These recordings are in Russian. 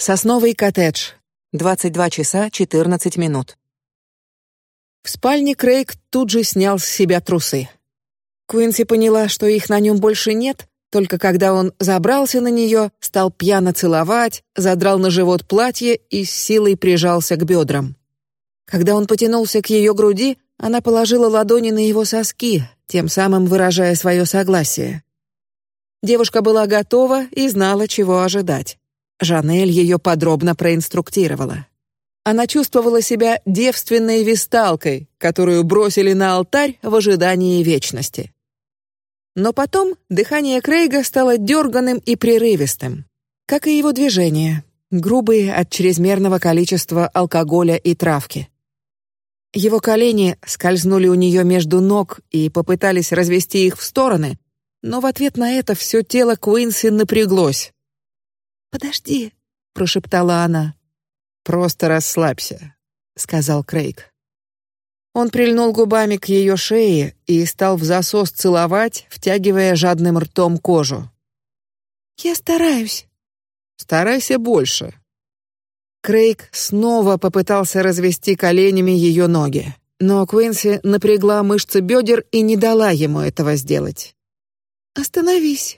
Сосновый коттедж. 22 часа 14 минут. В спальне Крейг тут же снял с себя трусы. Квинси поняла, что их на нем больше нет, только когда он забрался на нее, стал пьяно целовать, задрал на живот платье и с силой прижался к бедрам. Когда он потянулся к ее груди, она положила ладони на его соски, тем самым выражая свое согласие. Девушка была готова и знала, чего ожидать. Жанель ее подробно проинструктировала. Она чувствовала себя девственной висталкой, которую бросили на алтарь в ожидании вечности. Но потом дыхание Крейга стало дерганым и прерывистым, как и его движения, грубые от чрезмерного количества алкоголя и травки. Его колени скользнули у нее между ног и попытались развести их в стороны, но в ответ на это все тело Куинси напряглось. Подожди, прошептала она. Просто расслабься, сказал Крейг. Он прильнул губами к ее шее и стал в засос целовать, втягивая жадным ртом кожу. Я стараюсь. Старайся больше. Крейг снова попытался развести коленями ее ноги, но Квинси напрягла мышцы бедер и не дала ему этого сделать. Остановись.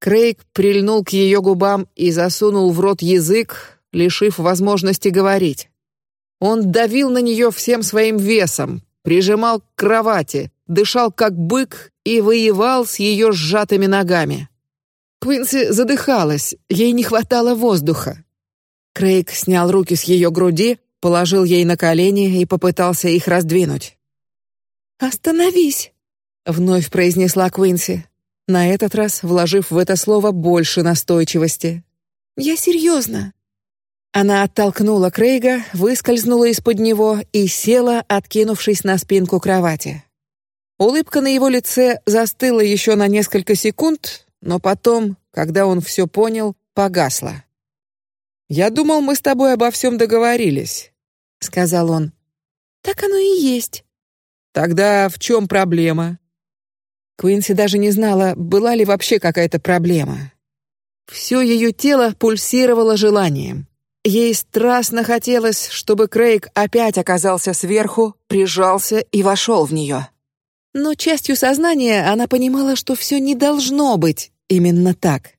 Крейг прильнул к ее губам и засунул в рот язык, лишив возможности говорить. Он давил на нее всем своим весом, прижимал к кровати, дышал как бык и воевал с ее сжатыми ногами. Квинси задыхалась, ей не хватало воздуха. Крейг снял руки с ее груди, положил ей на колени и попытался их раздвинуть. Остановись, вновь произнесла Квинси, на этот раз вложив в это слово больше настойчивости. Я серьезно. Она оттолкнула Крейга, выскользнула из-под него и села, откинувшись на спинку кровати. Улыбка на его лице застыла еще на несколько секунд, но потом, когда он все понял, погасла. Я думал, мы с тобой обо всем договорились, сказал он. Так оно и есть. Тогда в чем проблема? Квинси даже не знала, была ли вообще какая-то проблема. Все ее тело пульсировало желанием. Ей страстно хотелось, чтобы Крейг опять оказался сверху, прижался и вошел в нее. Но частью сознания она понимала, что все не должно быть именно так.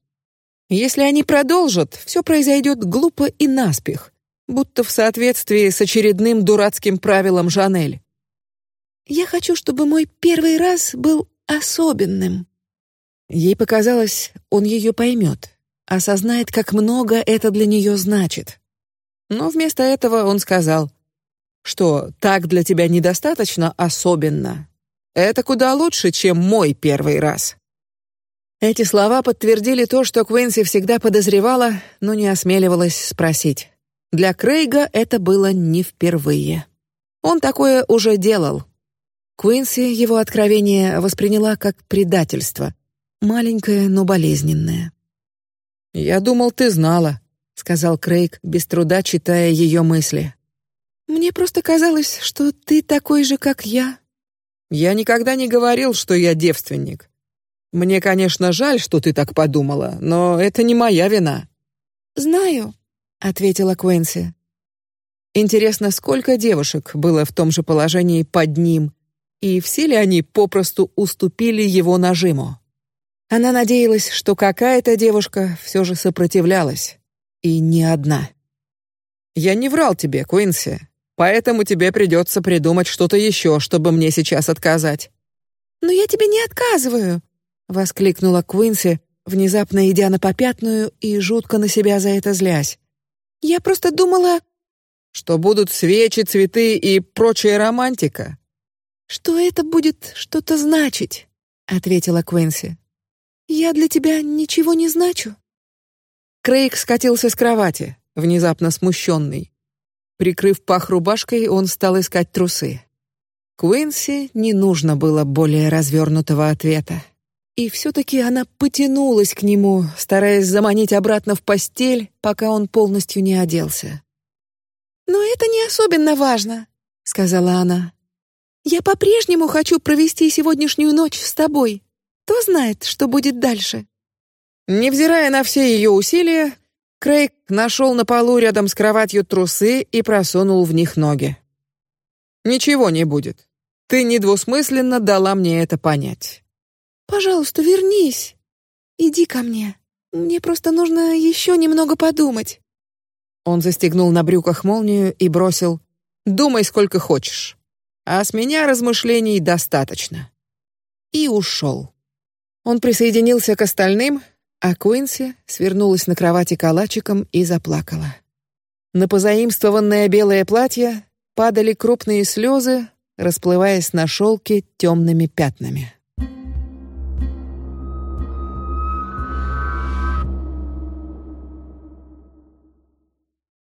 Если они продолжат, все произойдет глупо и наспех, будто в соответствии с очередным дурацким правилом Жанель. Я хочу, чтобы мой первый раз был особенным. Ей показалось, он ее поймет осознает, как много это для нее значит. Но вместо этого он сказал, что так для тебя недостаточно особенно. Это куда лучше, чем мой первый раз. Эти слова подтвердили то, что Квинси всегда подозревала, но не осмеливалась спросить. Для Крейга это было не впервые. Он такое уже делал. Квинси его откровение восприняла как предательство, маленькое, но болезненное. Я думал, ты знала, сказал Крейг, без труда читая ее мысли. Мне просто казалось, что ты такой же, как я. Я никогда не говорил, что я девственник. Мне, конечно, жаль, что ты так подумала, но это не моя вина. Знаю, ответила Квинси. Интересно, сколько девушек было в том же положении под ним, и все ли они попросту уступили его нажиму? Она надеялась, что какая-то девушка все же сопротивлялась, и не одна. Я не врал тебе, Куинси, поэтому тебе придется придумать что-то еще, чтобы мне сейчас отказать. Но я тебе не отказываю, воскликнула Куинси, внезапно идя на попятную и жутко на себя за это злясь. Я просто думала, что будут свечи, цветы и прочая романтика. Что это будет что-то значить, ответила Куинси. Я для тебя ничего не значу. Крейг скатился с кровати, внезапно смущенный. Прикрыв пах рубашкой, он стал искать трусы. Куинси не нужно было более развернутого ответа, и все-таки она потянулась к нему, стараясь заманить обратно в постель, пока он полностью не оделся. Но это не особенно важно, сказала она. Я по-прежнему хочу провести сегодняшнюю ночь с тобой. Кто знает, что будет дальше? Невзирая на все ее усилия, Крейг нашел на полу рядом с кроватью трусы и просунул в них ноги. Ничего не будет. Ты недвусмысленно дала мне это понять. Пожалуйста, вернись. Иди ко мне. Мне просто нужно еще немного подумать. Он застегнул на брюках молнию и бросил: "Думай сколько хочешь, а с меня размышлений достаточно". И ушел. Он присоединился к остальным, а Куинси свернулась на кровати калачиком и заплакала. На позаимствованное белое платье падали крупные слезы, расплываясь на шелке темными пятнами.